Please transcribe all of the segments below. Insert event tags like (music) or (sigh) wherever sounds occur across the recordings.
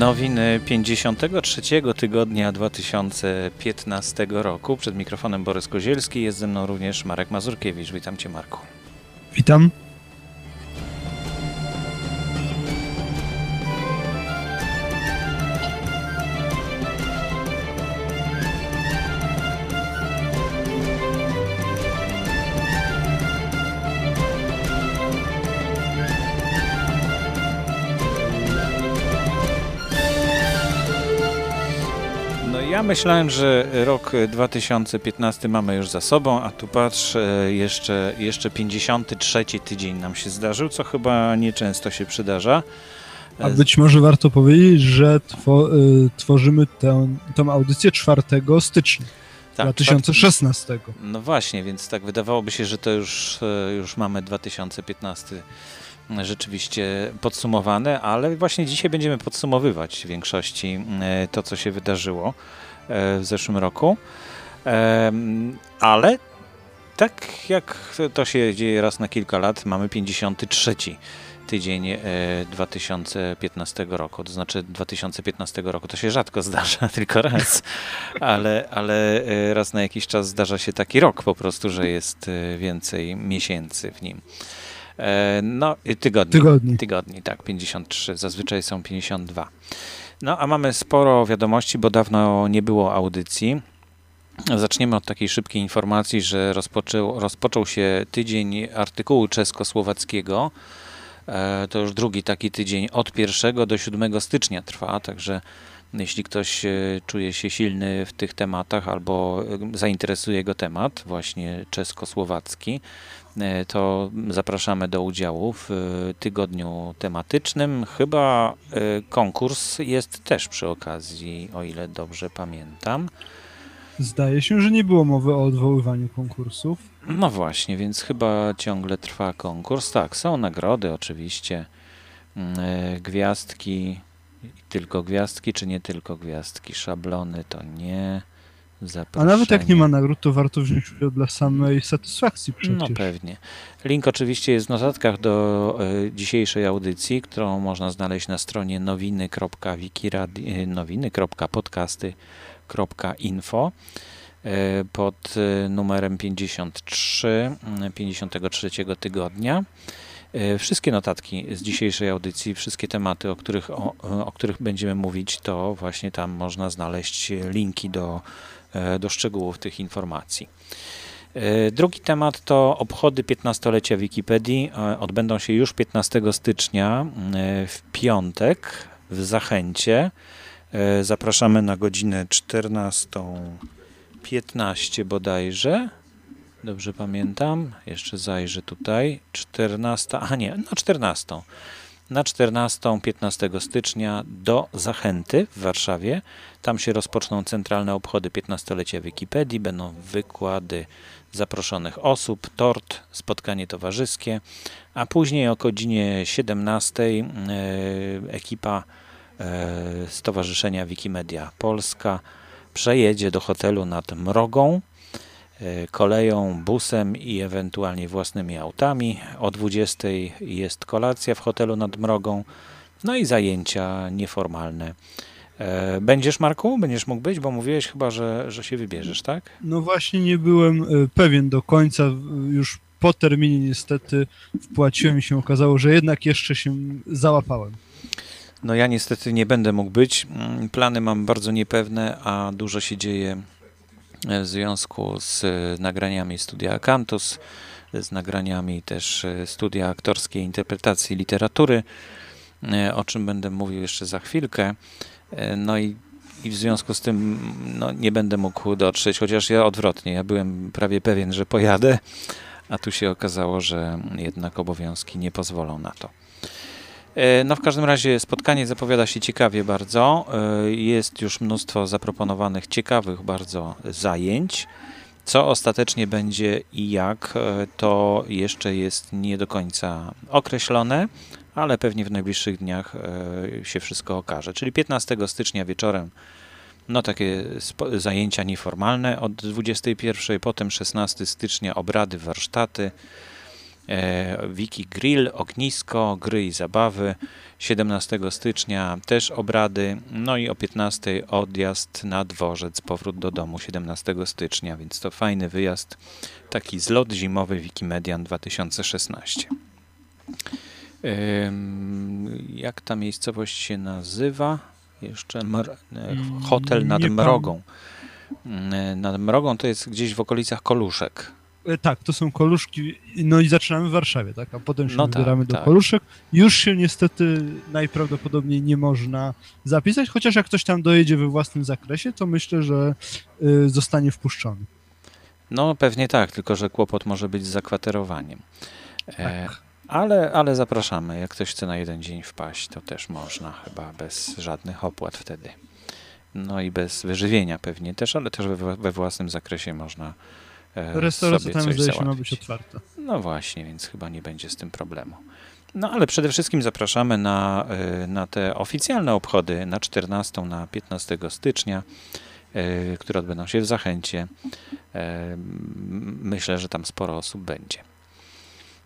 Nowiny 53 tygodnia 2015 roku. Przed mikrofonem Borys Kozielski, jest ze mną również Marek Mazurkiewicz. Witam Cię Marku. Witam. Myślałem, że rok 2015 mamy już za sobą, a tu patrz, e, jeszcze, jeszcze 53 tydzień nam się zdarzył, co chyba nieczęsto się przydarza. A być może warto powiedzieć, że two, y, tworzymy tę, audycję 4 stycznia Tak, 2016. No właśnie, więc tak wydawałoby się, że to już, e, już mamy 2015 rzeczywiście podsumowane, ale właśnie dzisiaj będziemy podsumowywać w większości e, to, co się wydarzyło e, w zeszłym roku. Ale tak jak to się dzieje raz na kilka lat, mamy 53 tydzień e, 2015 roku. To znaczy 2015 roku to się rzadko zdarza, (laughs) tylko raz, ale, ale e, raz na jakiś czas zdarza się taki rok po prostu, że jest e, więcej miesięcy w nim. E, No, i tygodni. Tygodni. Tygodni, tak, 53. Zazwyczaj są 52. No, a mamy sporo wiadomości, bo dawno nie było audycji. Zaczniemy od takiej szybkiej informacji, że rozpoczął, rozpoczął się tydzień artykułu czesko-słowackiego. E, To już drugi taki tydzień od 1 do 7 stycznia trwa, także jeśli ktoś e, czuje się silny w tych tematach albo e, zainteresuje go temat właśnie czesko-słowacki, e, to zapraszamy do udziału w tygodniu tematycznym. Chyba konkurs jest też przy okazji, o ile dobrze pamiętam. Zdaje się, że nie było mowy o odwoływaniu konkursów. No właśnie, więc chyba ciągle trwa konkurs. Tak, są nagrody oczywiście, Mm, gwiazdki, tylko gwiazdki, czy nie tylko gwiazdki, szablony to nie, A zaproszenie. nawet jak nie ma nagród, to warto wziąć udział dla samej satysfakcji przecież. No pewnie. Link oczywiście jest w notatkach do e, dzisiejszej audycji, którą można znaleźć na stronie e, nowiny.podcasty.info e, pod numerem 53 mm, 53 tygodnia. E, Wszystkie notatki z dzisiejszej audycji, wszystkie tematy, o których, o, o których będziemy mówić, to właśnie tam można znaleźć linki do, e, do szczegółów tych informacji. E, Drugi temat to obchody 15-lecia Wikipedii. Odbędą się już 15 stycznia w piątek w Zachęcie. Zapraszamy na godzinę 14.15 bodajże. Dobrze pamiętam. Jeszcze zajrzę tutaj. 14, a nie, na 14. Na 14, 15 stycznia do Zachęty w Warszawie. Tam się rozpoczną centralne obchody 15-lecia Wikipedii. Będą wykłady zaproszonych osób, tort, spotkanie towarzyskie, a później o godzinie 17 e, ekipa e, Stowarzyszenia Wikimedia Polska przejedzie do hotelu nad Mrogą koleją, busem i ewentualnie własnymi autami. O 20 jest kolacja w hotelu nad Mrogą, no i zajęcia nieformalne. E, Będziesz, Marku? Będziesz mógł być? Bo mówiłeś chyba, że, że się wybierzesz, tak? No właśnie nie byłem y, pewien do końca, już po terminie niestety wpłaciłem i się okazało, że jednak jeszcze się załapałem. No ja niestety nie będę mógł być. Mm, Plany mam bardzo niepewne, a dużo się dzieje e, w związku z e, nagraniami studia Akantus, z nagraniami też e, studia aktorskiej interpretacji literatury, e, o czym będę mówił jeszcze za chwilkę. E, No i, i w związku z tym no, nie będę mógł dotrzeć, chociaż ja odwrotnie, ja byłem prawie pewien, że pojadę, a tu się okazało, że jednak obowiązki nie pozwolą na to. E, No w każdym razie spotkanie zapowiada się ciekawie bardzo. E, Jest już mnóstwo zaproponowanych ciekawych bardzo zajęć. Co ostatecznie będzie i jak, e, to jeszcze jest nie do końca określone, ale pewnie w najbliższych dniach się wszystko okaże. Czyli 15 stycznia wieczorem no takie zajęcia nieformalne od 21, potem 16 stycznia obrady, warsztaty, Wiki Grill, ognisko, gry i zabawy. 17 stycznia też obrady, no i o 15 odjazd na dworzec, powrót do domu 17 stycznia, więc to fajny wyjazd, taki zlot zimowy Wikimedian 2016. Jak ta miejscowość się nazywa? Jeszcze Mm, hotel nad Mrogą. Mm, Nad Mrogą to jest gdzieś w okolicach Koluszek. E, Tak, to są koluszki, no i zaczynamy w Warszawie, tak? A potem się No tak, wybieramy do tak. koluszek. Już się niestety najprawdopodobniej nie można zapisać, chociaż jak ktoś tam dojedzie we własnym zakresie, to myślę, że y, zostanie wpuszczony. No pewnie tak, tylko że kłopot może być z zakwaterowaniem. E, Tak. ale, ale zapraszamy, jak ktoś chce na jeden dzień wpaść, to też można, chyba bez żadnych opłat wtedy. No i bez wyżywienia pewnie też, ale też we, we własnym zakresie można e, Restauracja sobie tam zdaje się ma być otwarta. No właśnie, więc chyba nie będzie z tym problemu. No ale przede wszystkim zapraszamy na, y, na te oficjalne obchody na 14, na 15 stycznia, y, które odbędą się w Zachęcie. Myślę, że tam sporo osób będzie.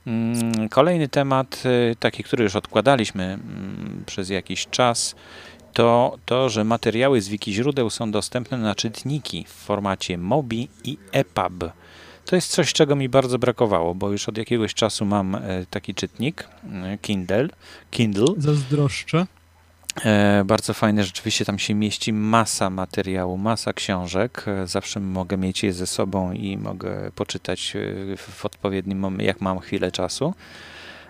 Mm, Kolejny temat, taki, który już odkładaliśmy mm, przez jakiś czas, to to, że materiały z wiki źródeł są dostępne na czytniki w formacie MOBI i EPUB. To jest coś, czego mi bardzo brakowało, bo już od jakiegoś czasu mam e, taki czytnik e, Kindle. Kindle. Zazdroszczę. E, bardzo fajne, rzeczywiście tam się mieści masa materiału, masa książek. E, Zawsze mogę mieć je ze sobą i mogę poczytać w odpowiednim momencie, jak mam chwilę czasu.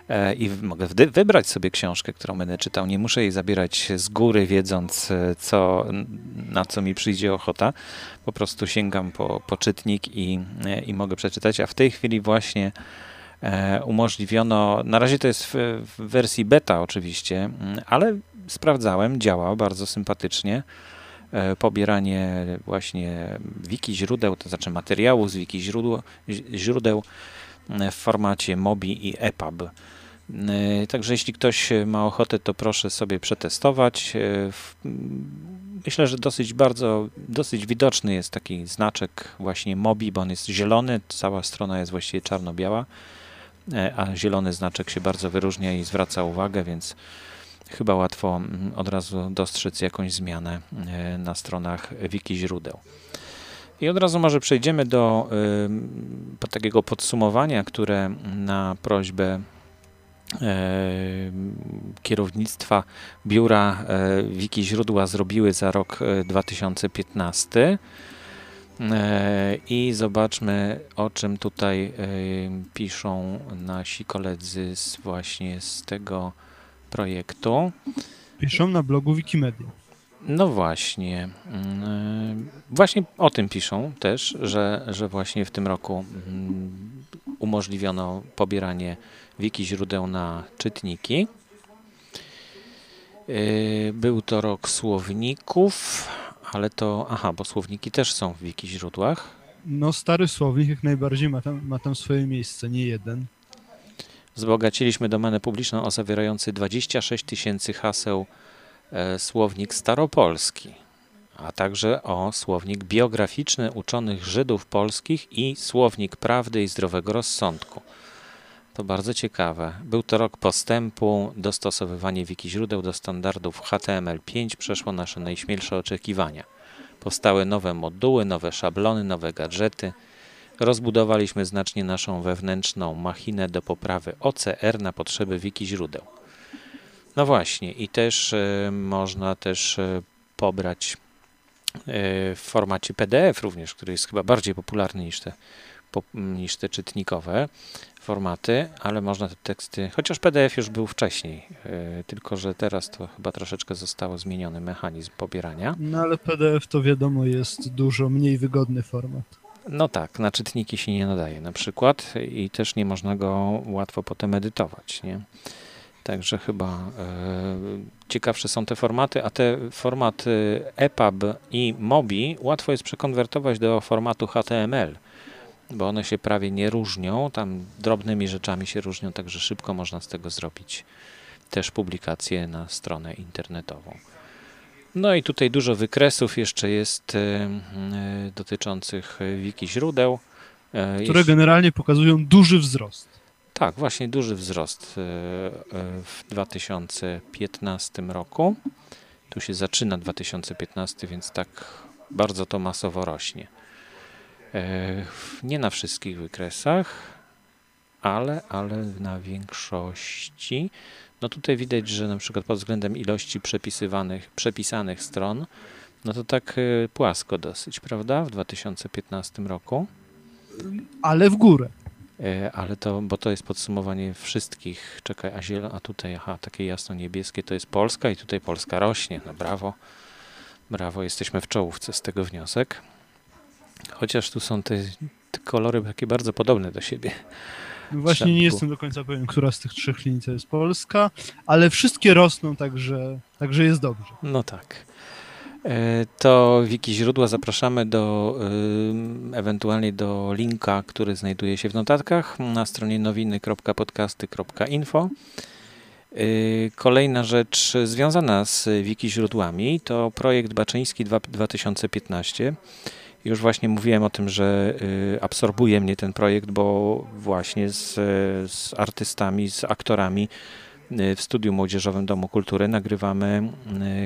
E, I mogę wybrać sobie książkę, którą będę czytał. Nie muszę jej zabierać z góry, wiedząc, e, co, na co mi przyjdzie ochota. Po prostu sięgam po, po czytnik i, e, i mogę przeczytać. A w tej chwili właśnie umożliwiono, na razie to jest w, w wersji beta oczywiście, mm, ale sprawdzałem, działa bardzo sympatycznie. Pobieranie właśnie wiki źródeł, to znaczy materiału z wiki źródeł, źródeł w formacie MOBI i EPUB. E, Także jeśli ktoś ma ochotę, to proszę sobie przetestować. E, Myślę, że dosyć bardzo, dosyć widoczny jest taki znaczek właśnie MOBI, bo on jest zielony, cała strona jest właściwie czarno-biała, e, a zielony znaczek się bardzo wyróżnia i zwraca uwagę, więc chyba łatwo mm, od razu dostrzec jakąś zmianę na stronach wiki źródeł. I od razu może przejdziemy do po takiego podsumowania, które na prośbę e, kierownictwa biura e, Wiki Źródła zrobiły za rok e, 2015. E, I zobaczmy, o czym tutaj e, piszą nasi koledzy z właśnie z tego projektu. Piszą na blogu Wikimedia. No właśnie. mm, Właśnie o tym piszą też, że, że właśnie w tym roku mm, umożliwiono pobieranie wiki źródeł na czytniki. Yy, Był to rok słowników, ale to. Aha, bo słowniki też są w wiki źródłach. No stary słownik jak najbardziej ma tam, ma tam swoje miejsce, nie jeden. Wzbogaciliśmy domenę publiczną o zawierający 26 tysięcy haseł słownik staropolski, a także o słownik biograficzny uczonych Żydów polskich i słownik prawdy i zdrowego rozsądku. To bardzo ciekawe. Był to rok postępu, dostosowywanie wiki źródeł do standardów HTML5 przeszło nasze najśmielsze oczekiwania. Powstały nowe moduły, nowe szablony, nowe gadżety. Rozbudowaliśmy znacznie naszą wewnętrzną machinę do poprawy OCR na potrzeby wiki źródeł. No właśnie, i też e, można też e, pobrać e, w formacie PDF również, który jest chyba bardziej popularny niż te, niż te czytnikowe formaty, ale można te teksty, chociaż PDF już był wcześniej, tylko że teraz to chyba troszeczkę zostało zmieniony mechanizm pobierania. No ale PDF to wiadomo jest dużo mniej wygodny format. No tak, na czytniki się nie nadaje na przykład i też nie można go łatwo potem edytować, nie? Także chyba e, ciekawsze są te formaty, a te formaty EPUB i MOBI łatwo jest przekonwertować do formatu HTML, bo one się prawie nie różnią, tam drobnymi rzeczami się różnią, także szybko można z tego zrobić też publikację na stronę internetową. No i tutaj dużo wykresów jeszcze jest e, e, dotyczących wiki źródeł. Które generalnie pokazują duży wzrost. Tak, właśnie duży wzrost e, e, w 2015 roku. Tu się zaczyna 2015, więc tak bardzo to masowo rośnie. E, nie na wszystkich wykresach, ale, ale na większości. No tutaj widać, że na przykład pod względem ilości przepisywanych, przepisanych stron, no to tak płasko dosyć, prawda? W 2015 roku. Ale w górę. E, ale to, bo to jest podsumowanie wszystkich, czekaj, a, zielo, a tutaj, aha, takie jasno-niebieskie to jest Polska i tutaj Polska rośnie, no brawo, brawo, jesteśmy w czołówce z tego wniosek, chociaż tu są te, te kolory takie bardzo podobne do siebie. No właśnie nie jestem do końca pewien, która z tych trzech linii to jest Polska, ale wszystkie rosną, także, także jest dobrze. No tak. E, to wiki źródła zapraszamy do ewentualnie do linka, który znajduje się w notatkach na stronie nowiny.podcasty.info. E, kolejna rzecz związana z wiki źródłami to projekt Baczyński 2015. Już właśnie mówiłem o tym, że e, absorbuje mnie ten projekt, bo właśnie z, z artystami, z aktorami w Studiu Młodzieżowym Domu Kultury nagrywamy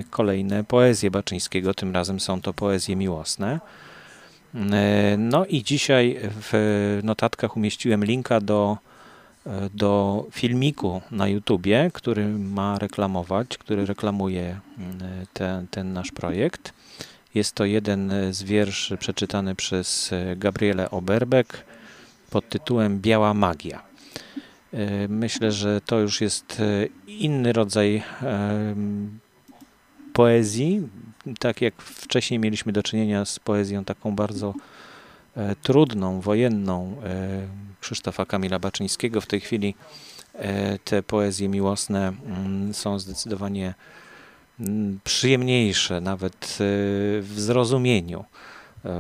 y, kolejne poezje Baczyńskiego. Tym razem są to poezje miłosne. Y, no i dzisiaj w notatkach umieściłem linka do, y, do filmiku na YouTubie, który ma reklamować, który reklamuje ten, ten nasz projekt. Jest to jeden z wierszy przeczytany przez Gabrielę Oberbeck pod tytułem Biała Magia. E, myślę, że to już jest e, inny rodzaj poezji. Tak jak wcześniej mieliśmy do czynienia z poezją taką bardzo e, trudną, wojenną Krzysztofa Kamila Baczyńskiego, w tej chwili te poezje miłosne mm, są zdecydowanie mm, przyjemniejsze, nawet w zrozumieniu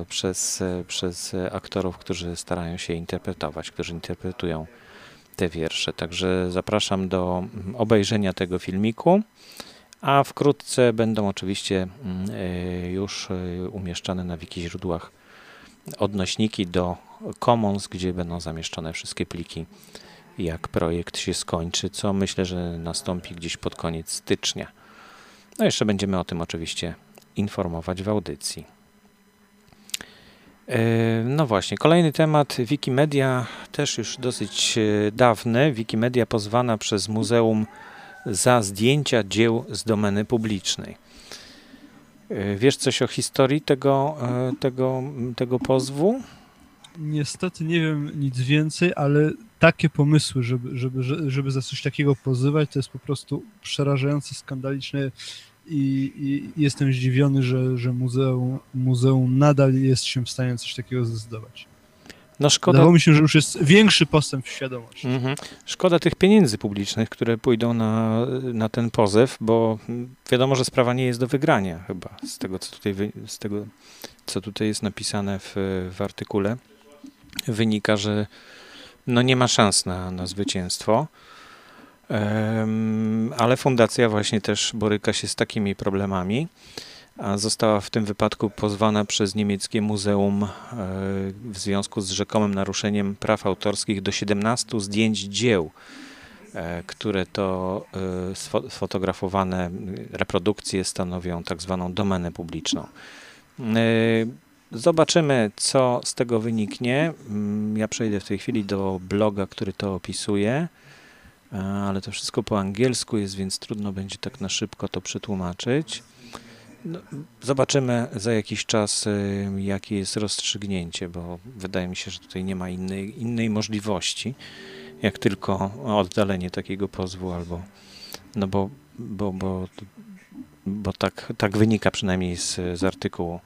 przez, przez aktorów, którzy starają się interpretować, którzy interpretują te wiersze. Także zapraszam do mm, obejrzenia tego filmiku, a wkrótce będą oczywiście mm, e, już e, umieszczane na wiki źródłach odnośniki do Commons, gdzie będą zamieszczone wszystkie pliki, jak projekt się skończy, co myślę, że nastąpi gdzieś pod koniec stycznia. No jeszcze będziemy o tym oczywiście informować w audycji. E, no właśnie, kolejny temat. Wikimedia, też już dosyć e, dawny. Wikimedia pozwana przez muzeum za zdjęcia dzieł z domeny publicznej. E, wiesz coś o historii tego, tego, tego pozwu? Niestety nie wiem nic więcej, ale takie pomysły, żeby, żeby, żeby za coś takiego pozywać, to jest po prostu przerażające, skandaliczne i, i jestem zdziwiony, że, że muzeum, muzeum nadal jest się w stanie coś takiego zdecydować. No szkoda. Wydawało mi się, że już jest większy postęp w świadomości. Mhm. Szkoda tych pieniędzy publicznych, które pójdą na, na ten pozew, bo wiadomo, że sprawa nie jest do wygrania chyba z tego, co tutaj, z tego, co tutaj jest napisane w, w artykule. Wynika, że no nie ma szans na, na zwycięstwo ale fundacja właśnie też boryka się z takimi problemami. A została w tym wypadku pozwana przez niemieckie muzeum e, w związku z rzekomym naruszeniem praw autorskich do 17 zdjęć dzieł, e, które to e, sfotografowane reprodukcje stanowią tak zwaną domenę publiczną. Zobaczymy, co z tego wyniknie. Mm, ja przejdę w tej chwili do bloga, który to opisuje ale to wszystko po angielsku jest, więc trudno będzie tak na szybko to przetłumaczyć. No, zobaczymy za jakiś czas, y, jakie jest rozstrzygnięcie, bo wydaje mi się, że tutaj nie ma innej, innej możliwości, jak tylko oddalenie takiego pozwu, albo no bo, bo, bo, bo tak, tak wynika przynajmniej z, z artykułu.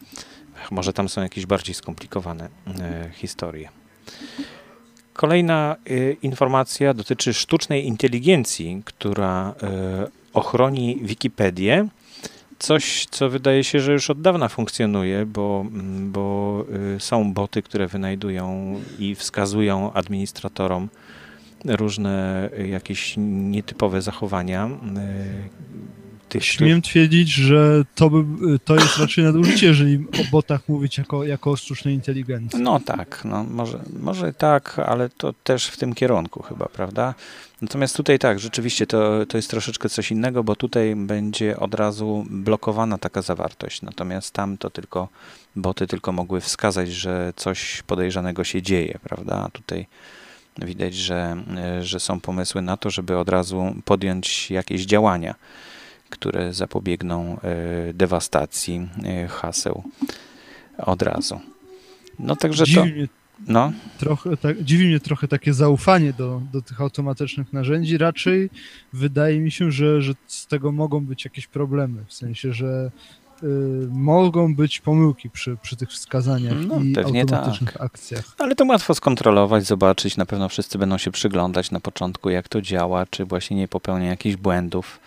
Może tam są jakieś bardziej skomplikowane e, historie. Kolejna y, informacja dotyczy sztucznej inteligencji, która y, ochroni Wikipedię. Coś, co wydaje się, że już od dawna funkcjonuje, bo, mm, bo y, są boty, które wynajdują i wskazują administratorom różne jakieś nietypowe zachowania tych, Śmiem twierdzić, że to, by, to jest raczej nadużycie, jeżeli o botach mówić jako, jako o sztucznej inteligencji. No tak, no może, może tak, ale to też w tym kierunku chyba, prawda? Natomiast tutaj tak, rzeczywiście to, to jest troszeczkę coś innego, bo tutaj będzie od razu blokowana taka zawartość, natomiast tam to tylko boty tylko mogły wskazać, że coś podejrzanego się dzieje, prawda? A tutaj widać, że, że są pomysły na to, żeby od razu podjąć jakieś działania, które zapobiegną e, dewastacji e, haseł od razu. No także dziwi to. Mnie, no. trochę, tak, dziwi mnie trochę takie zaufanie do, do tych automatycznych narzędzi. Raczej wydaje mi się, że, że z tego mogą być jakieś problemy. W sensie, że y, mogą być pomyłki przy, przy tych wskazaniach No, i pewnie automatycznych tak. akcjach. Ale to łatwo skontrolować, zobaczyć. Na pewno wszyscy będą się przyglądać na początku, jak to działa, czy właśnie nie popełnia jakichś błędów.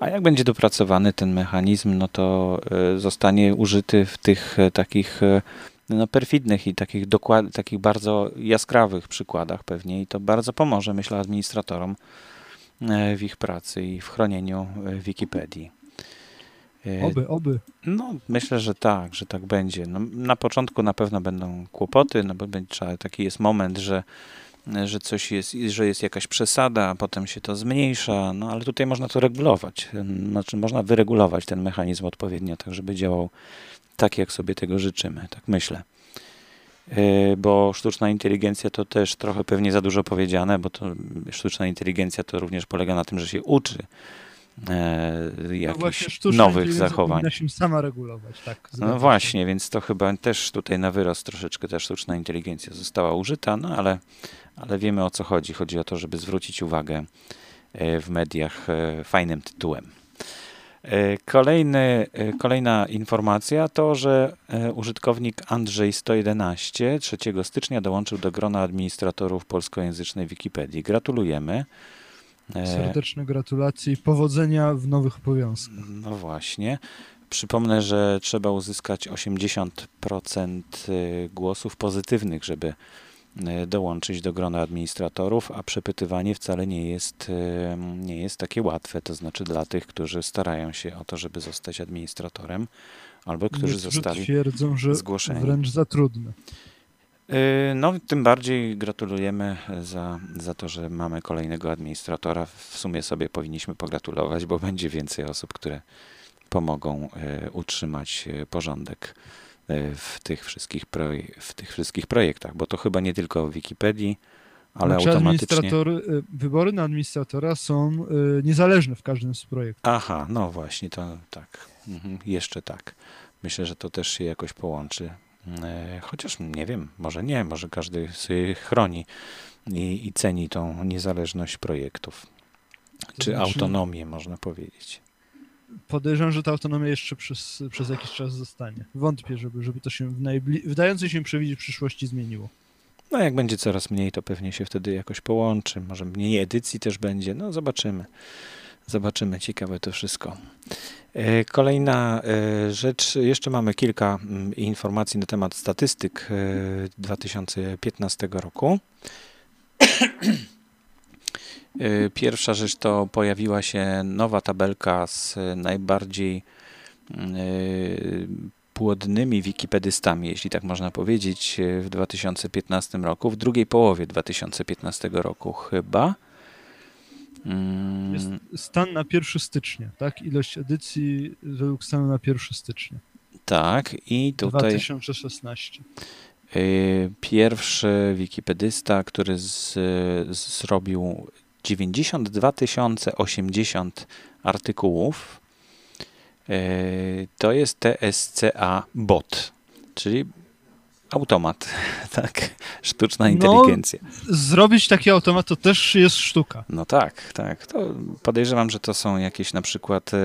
A jak będzie dopracowany ten mechanizm, no to y, zostanie użyty w tych y, takich y, no, perfidnych i takich, dokład, takich bardzo jaskrawych przykładach pewnie i to bardzo pomoże, myślę, administratorom w ich pracy i w chronieniu Wikipedii. Oby, oby. No, myślę, że tak, że tak będzie. No, na początku na pewno będą kłopoty, no bo będzie, taki jest moment, że, że coś jest, że jest jakaś przesada, a potem się to zmniejsza, no ale tutaj można to regulować. Znaczy, można wyregulować ten mechanizm odpowiednio, tak żeby działał tak, jak sobie tego życzymy, tak myślę. Bo sztuczna inteligencja to też trochę pewnie za dużo powiedziane, bo to sztuczna inteligencja to również polega na tym, że się uczy e, jakichś no nowych zachowań. Powinna się sama regulować, tak. No właśnie, więc to chyba też tutaj na wyrost troszeczkę ta sztuczna inteligencja została użyta, no ale, ale wiemy o co chodzi. Chodzi o to, żeby zwrócić uwagę w mediach fajnym tytułem. Kolejny, kolejna informacja to, że użytkownik Andrzej 111 3 stycznia dołączył do grona administratorów polskojęzycznej Wikipedii. Gratulujemy. Serdeczne gratulacje i powodzenia w nowych obowiązkach. No właśnie. Przypomnę, że trzeba uzyskać 80% głosów pozytywnych, żeby dołączyć do grona administratorów, a przepytywanie wcale nie jest, nie jest takie łatwe. To znaczy dla tych, którzy starają się o to, żeby zostać administratorem, albo którzy Niektórzy zostali twierdzą, że zgłoszeni. wręcz za trudne. No, tym bardziej gratulujemy za, za to, że mamy kolejnego administratora. W sumie sobie powinniśmy pogratulować, bo będzie więcej osób, które pomogą utrzymać porządek w tych wszystkich, w tych wszystkich projektach, bo to chyba nie tylko w Wikipedii, ale znaczy, automatycznie. administratory- Wybory na administratora są y, niezależne w każdym z projektów. Aha, no właśnie, to tak. Mhm, jeszcze tak. Myślę, że to też się jakoś połączy. E, Chociaż nie wiem, może nie, może każdy sobie chroni i, i ceni tą niezależność projektów. Czy znaczy- autonomię, można powiedzieć. Podejrzewam, że ta autonomia jeszcze przez, przez jakiś czas zostanie. Wątpię, żeby, żeby to się w najbli- wydającej się przewidzieć przyszłości zmieniło. No jak będzie coraz mniej, to pewnie się wtedy jakoś połączy. Może mniej edycji też będzie. No zobaczymy. Zobaczymy. Ciekawe to wszystko. E, Kolejna e, rzecz. Jeszcze mamy kilka mm, informacji na temat statystyk e, 2015 roku. E, Pierwsza rzecz to pojawiła się nowa tabelka z najbardziej mm, płodnymi wikipedystami, jeśli tak można powiedzieć, w 2015 roku, w drugiej połowie 2015 roku chyba. Mm, Jest stan na 1 stycznia, tak? Ilość edycji według stanu na 1 stycznia tak, i tutaj 2016. y, pierwszy wikipedysta, który z, z, zrobił 92 080 artykułów, y, to jest TSCA bot, czyli automat, (laughs) tak, sztuczna inteligencja. Zrobić taki automat to też jest sztuka. No tak, tak. To podejrzewam, że to są jakieś na przykład e,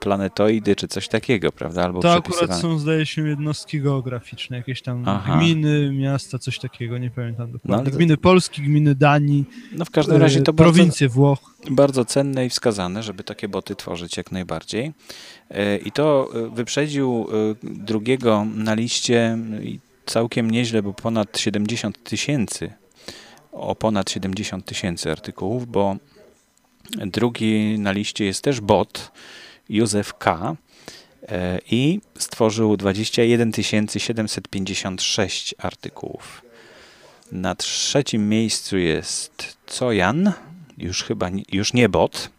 planetoidy czy coś takiego, prawda? Albo To akurat są, zdaje się, jednostki geograficzne, jakieś tam Aha. gminy, miasta, coś takiego, nie pamiętam dokładnie. No, to- Gminy Polski, gminy Danii, No w każdym razie to e, bardzo, prowincje Włoch. bardzo cenne i wskazane, żeby takie boty tworzyć jak najbardziej. E, I to e, wyprzedził e, drugiego na liście całkiem nieźle, bo ponad 70 tysięcy, o ponad 70 tysięcy artykułów, bo drugi na liście jest też bot Józef K. E, i stworzył 21 756 artykułów. Na trzecim miejscu jest Cojan, już chyba już nie bot,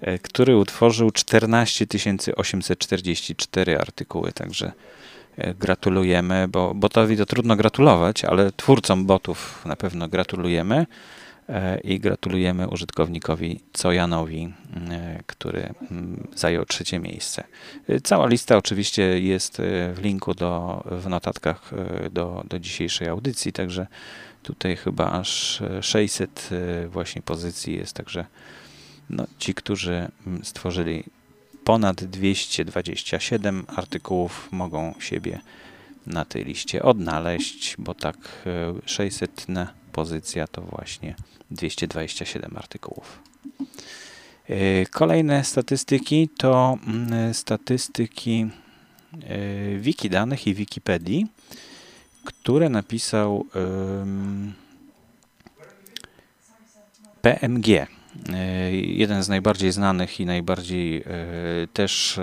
e, który utworzył 14 844 artykuły, także gratulujemy, bo botowi to trudno gratulować, ale twórcom botów na pewno gratulujemy. E, i gratulujemy użytkownikowi Cojanowi, e, który mm, zajął trzecie miejsce. E, cała lista oczywiście jest w linku do, w notatkach do, do dzisiejszej audycji, także tutaj chyba aż 600 właśnie pozycji jest, także no, ci, którzy mm, stworzyli ponad 227 artykułów mogą siebie na tej liście odnaleźć, bo tak 600 pozycja to właśnie 227 artykułów. E, kolejne statystyki to mm, statystyki e, wiki danych i Wikipedii, które napisał PMG. E, jeden z najbardziej znanych i najbardziej też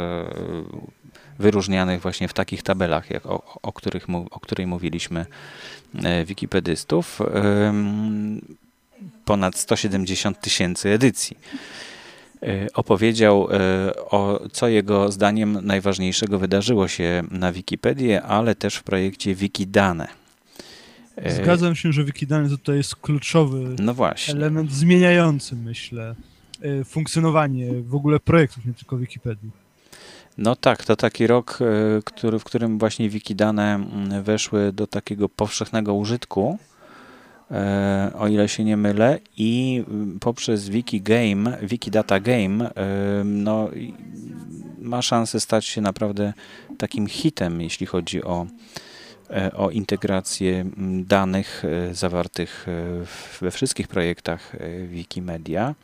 wyróżnianych właśnie w takich tabelach, jak o, o, których, o której mówiliśmy, wikipedystów ponad 170 tysięcy edycji. E, opowiedział, e, o co jego zdaniem najważniejszego wydarzyło się na Wikipedii, ale też w projekcie Wikidane. E, Zgadzam się, że Wikidane to tutaj jest kluczowy no element zmieniający, myślę, funkcjonowanie w ogóle projektów, nie tylko Wikipedii. No tak, to taki rok, który, w którym właśnie Wikidane weszły do takiego powszechnego użytku E, o ile się nie mylę, i poprzez Wiki Game, Wikidata Game, e, no, ma szansę stać się naprawdę takim hitem, jeśli chodzi o, e, o integrację danych zawartych we wszystkich projektach Wikimedia.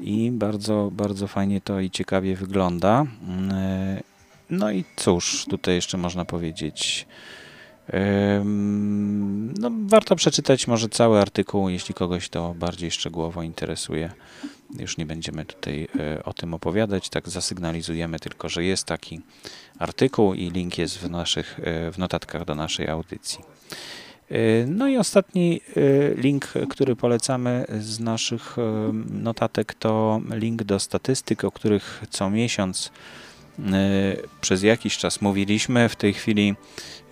I bardzo, bardzo fajnie to i ciekawie wygląda. No i cóż, tutaj jeszcze można powiedzieć. No, warto przeczytać może cały artykuł, jeśli kogoś to bardziej szczegółowo interesuje. Już nie będziemy tutaj e, o tym opowiadać, tak zasygnalizujemy tylko, że jest taki artykuł i link jest w naszych e, w notatkach do naszej audycji. E, no i ostatni link, który polecamy z naszych notatek to link do statystyk, o których co miesiąc przez jakiś czas mówiliśmy. W tej chwili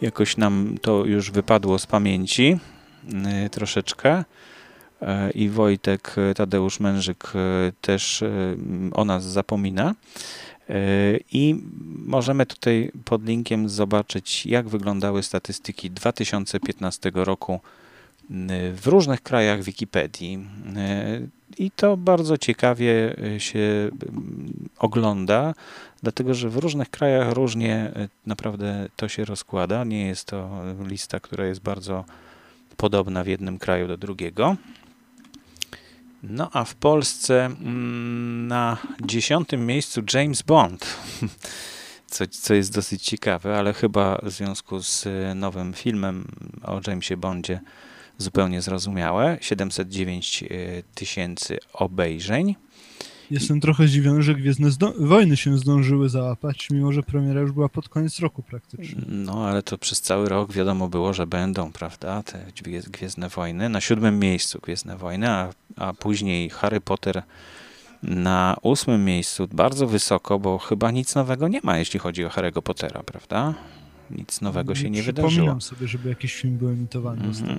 Jakoś nam to już wypadło z pamięci troszeczkę. E, I Wojtek e, Tadeusz Mężyk e, też o nas zapomina. I możemy tutaj pod linkiem zobaczyć, jak wyglądały statystyki 2015 roku w różnych krajach Wikipedii. I to bardzo ciekawie się ogląda dlatego że w różnych krajach różnie naprawdę to się rozkłada. Nie jest to lista, która jest bardzo podobna w jednym kraju do drugiego. No a w Polsce mm, na dziesiątym miejscu James Bond, (laughs) co, co jest dosyć ciekawe, ale chyba w związku z e, nowym filmem o Jamesie Bondzie zupełnie zrozumiałe. 709 e, tysięcy obejrzeń. Jestem trochę zdziwiony, że Gwiezdne Wojny się zdążyły załapać, mimo że premiera już była pod koniec roku praktycznie. No, ale to przez cały rok wiadomo było, że będą, prawda, te Gwiezdne Wojny. Na siódmym miejscu Gwiezdne Wojny, a, a później Harry Potter na ósmym miejscu, bardzo wysoko, bo chyba nic nowego nie ma, jeśli chodzi o Harry'ego Pottera, prawda? Nic nowego się nie wydarzyło. Przypominam sobie, żeby jakiś film był emitowany. Mm-hmm.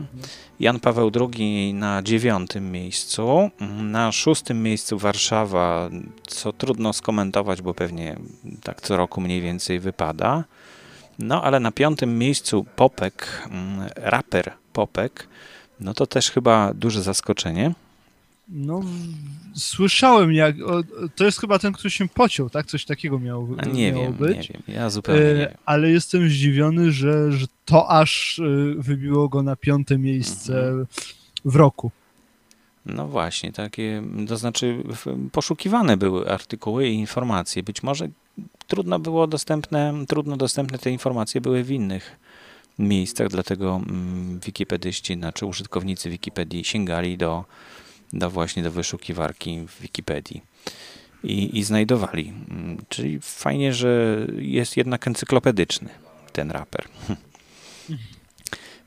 Jan Paweł II na dziewiątym miejscu, na szóstym miejscu Warszawa, co trudno skomentować, bo pewnie tak co roku mniej więcej wypada. No ale na piątym miejscu Popek, mm, raper Popek, no to też chyba duże zaskoczenie. No, słyszałem, jak. O, to jest chyba ten, który się pociął, tak? Coś takiego miało, A nie miało wiem, być. Nie wiem, ja zupełnie nie wiem. Ale jestem zdziwiony, że, że to aż e, wybiło go na piąte miejsce mhm. w roku. No właśnie, takie, to znaczy poszukiwane były artykuły i informacje. Być może trudno było dostępne, trudno dostępne te informacje były w innych miejscach, dlatego mm, wikipedyści, znaczy użytkownicy Wikipedii sięgali do do właśnie do wyszukiwarki w Wikipedii. i, i znajdowali. Mm, Czyli fajnie, że jest jednak encyklopedyczny ten raper.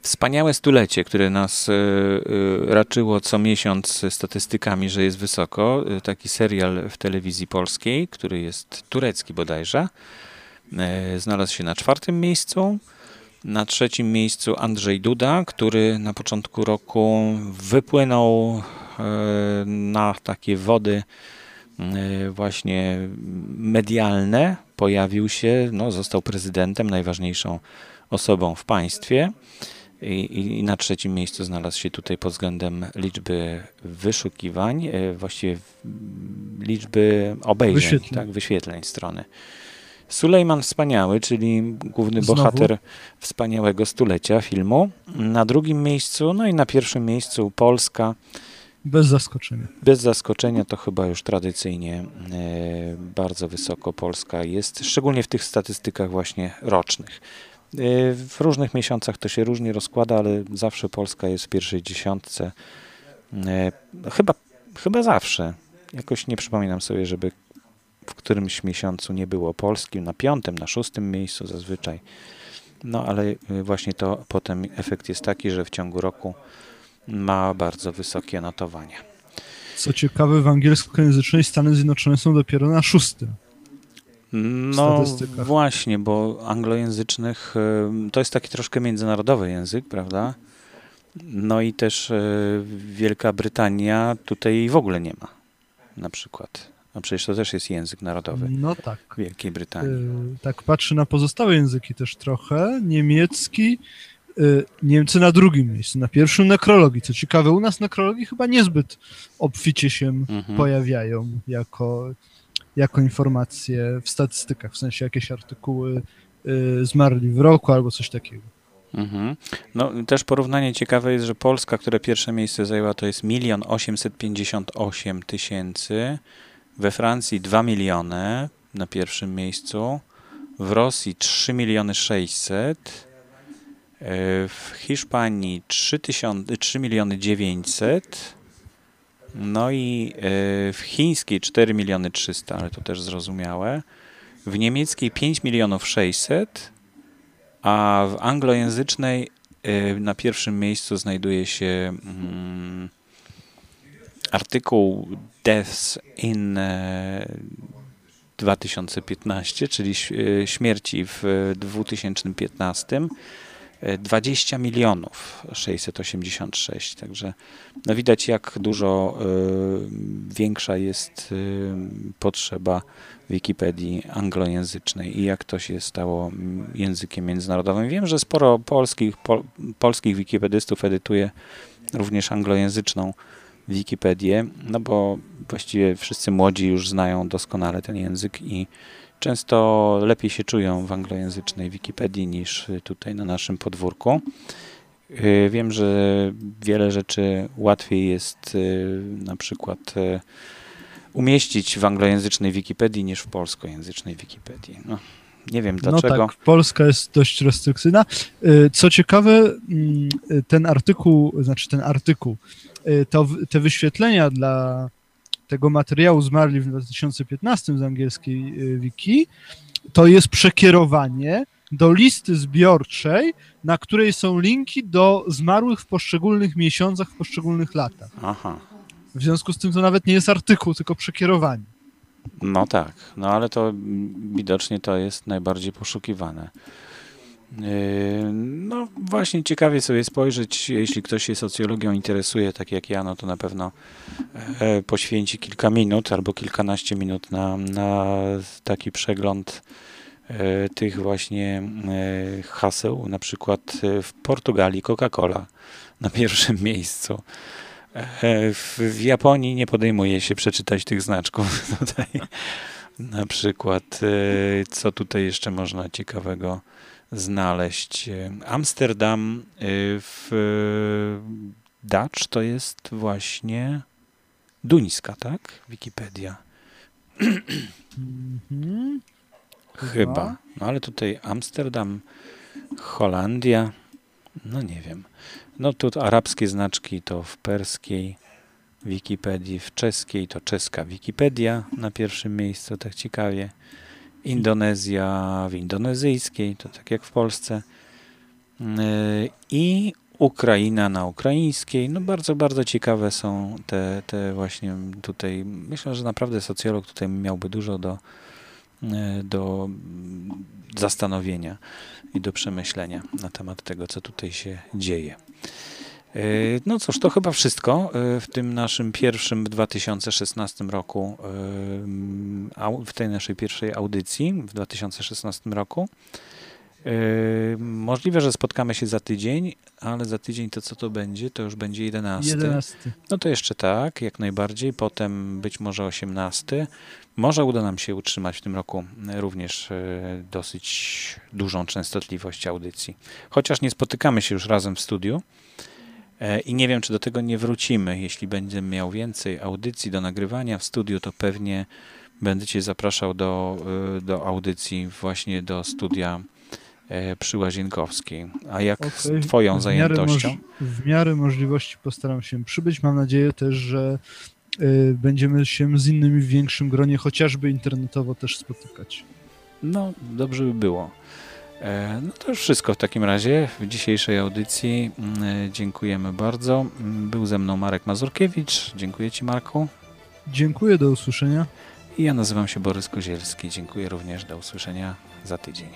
Wspaniałe stulecie, które nas e, e, raczyło co miesiąc statystykami, że jest wysoko. E, Taki serial w telewizji polskiej, który jest turecki bodajże. Znalazł się na czwartym miejscu. Na trzecim miejscu Andrzej Duda, który na początku roku wypłynął na takie wody e, właśnie medialne. Pojawił się, no, został prezydentem, najważniejszą osobą w państwie. I, I na trzecim miejscu znalazł się tutaj pod względem liczby wyszukiwań, e, właściwie liczby obejrzeń, Wyświetleń. tak, wyświetleń strony. Sulejman Wspaniały, czyli główny Znowu. bohater wspaniałego stulecia filmu. Na drugim miejscu, no i na pierwszym miejscu Polska. Bez zaskoczenia. Bez zaskoczenia to chyba już tradycyjnie e, bardzo wysoko Polska jest, szczególnie w tych statystykach właśnie rocznych. E, w różnych miesiącach to się różnie rozkłada, ale zawsze Polska jest w pierwszej dziesiątce. E, chyba, chyba zawsze. Jakoś nie przypominam sobie, żeby w którymś miesiącu nie było Polski. Na piątym, na szóstym miejscu zazwyczaj. No ale właśnie to potem efekt jest taki, że w ciągu roku ma bardzo wysokie notowania. Co ciekawe, w angielskojęzycznej Stany Zjednoczone są dopiero na szóstym. No właśnie, bo anglojęzycznych y, to jest taki troszkę międzynarodowy język, prawda? No i też y, Wielka Brytania tutaj w ogóle nie ma, na przykład. A przecież to też jest język narodowy No tak. Wielkiej Brytanii. Y, tak patrzę na pozostałe języki też trochę. Niemiecki, Niemcy na drugim miejscu, na pierwszym nekrologii. Co ciekawe, u nas nekrologii chyba niezbyt obficie się Mhm. pojawiają jako, jako informacje w statystykach, w sensie jakieś artykuły y, zmarli w roku albo coś takiego. Mhm. No też porównanie ciekawe jest, że Polska, która pierwsze miejsce zajęła, to jest 1 858 tysięcy. We Francji 2 miliony na pierwszym miejscu. W Rosji 3 miliony 600. e, W Hiszpanii 3, tysiące, 3 miliony 900. No i e, w chińskiej 4 miliony 300, ale to też zrozumiałe. W niemieckiej 5 milionów 600 a w anglojęzycznej y, na pierwszym miejscu znajduje się mm, artykuł Deaths in e, 2015, czyli śmierci w e, 2015. e, 20 milionów 686, także no widać jak dużo y, większa jest y, potrzeba Wikipedii anglojęzycznej i jak to się stało językiem międzynarodowym. Wiem, że sporo polskich, pol, polskich wikipedystów edytuje również anglojęzyczną Wikipedię, no bo właściwie wszyscy młodzi już znają doskonale ten język i często lepiej się czują w anglojęzycznej Wikipedii niż tutaj na naszym podwórku. Y, Wiem, że wiele rzeczy łatwiej jest y, na przykład y, umieścić w anglojęzycznej Wikipedii niż w polskojęzycznej Wikipedii. No, nie wiem dlaczego. No tak, Polska jest dość restrykcyjna. Co ciekawe, mm, ten artykuł, znaczy ten artykuł, to, te wyświetlenia dla tego materiału zmarli w 2015 z angielskiej y, wiki, to jest przekierowanie do listy zbiorczej, na której są linki do zmarłych w poszczególnych miesiącach, w poszczególnych latach. Aha. W związku z tym to nawet nie jest artykuł, tylko przekierowanie. No tak, no ale to widocznie to jest najbardziej poszukiwane. Yy, No właśnie ciekawie sobie spojrzeć, jeśli ktoś się socjologią interesuje, tak jak ja, no to na pewno e, poświęci kilka minut albo kilkanaście minut na, na taki przegląd e, tych właśnie e, haseł. Na przykład w Portugalii Coca-Cola na pierwszym (laughs) miejscu. W, Japonii nie podejmuje się przeczytać tych znaczków (laughs) tutaj. Na przykład, co tutaj jeszcze można ciekawego znaleźć? E, Amsterdam e, w e, Dutch to jest właśnie duńska, tak? Wikipedia. Mhm. Chyba. No ale tutaj Amsterdam, Holandia, no nie wiem. No tu arabskie znaczki to w perskiej, Wikipedii w czeskiej to czeska Wikipedia na pierwszym miejscu, tak ciekawie. Indonezja w indonezyjskiej, to tak jak w Polsce. Yy, I Ukraina na ukraińskiej. No bardzo, bardzo ciekawe są te, te właśnie tutaj. Myślę, że naprawdę socjolog tutaj miałby dużo do, yy, do zastanowienia i do przemyślenia na temat tego, co tutaj się dzieje. Yy, No cóż, to chyba wszystko yy, w tym naszym pierwszym w 2016 roku, au- w tej naszej pierwszej audycji w 2016 roku. Możliwe, że spotkamy się za tydzień, ale za tydzień to co to będzie? To już będzie 11. 11. No to jeszcze tak, jak najbardziej. Potem być może 18. Może uda nam się utrzymać w tym roku również e, dosyć dużą częstotliwość audycji. Chociaż nie spotykamy się już razem w studiu e, i nie wiem, czy do tego nie wrócimy. Jeśli będę miał więcej audycji do nagrywania w studiu, to pewnie będę Cię zapraszał do, e, do audycji właśnie do studia e, przy Łazienkowskiej. A jak Okej. z Twoją W zajętością? W miarę możliwości postaram się przybyć. Mam nadzieję też, że y, będziemy się z innymi w większym gronie, chociażby internetowo też spotykać. No, dobrze by było. E, No to już wszystko w takim razie w dzisiejszej audycji. Mm, e, Dziękujemy bardzo. Mm, Był ze mną Marek Mazurkiewicz. Dziękuję Ci, Marku. Dziękuję, do usłyszenia. I ja nazywam się Borys Kozielski. Dziękuję również. Do usłyszenia za tydzień.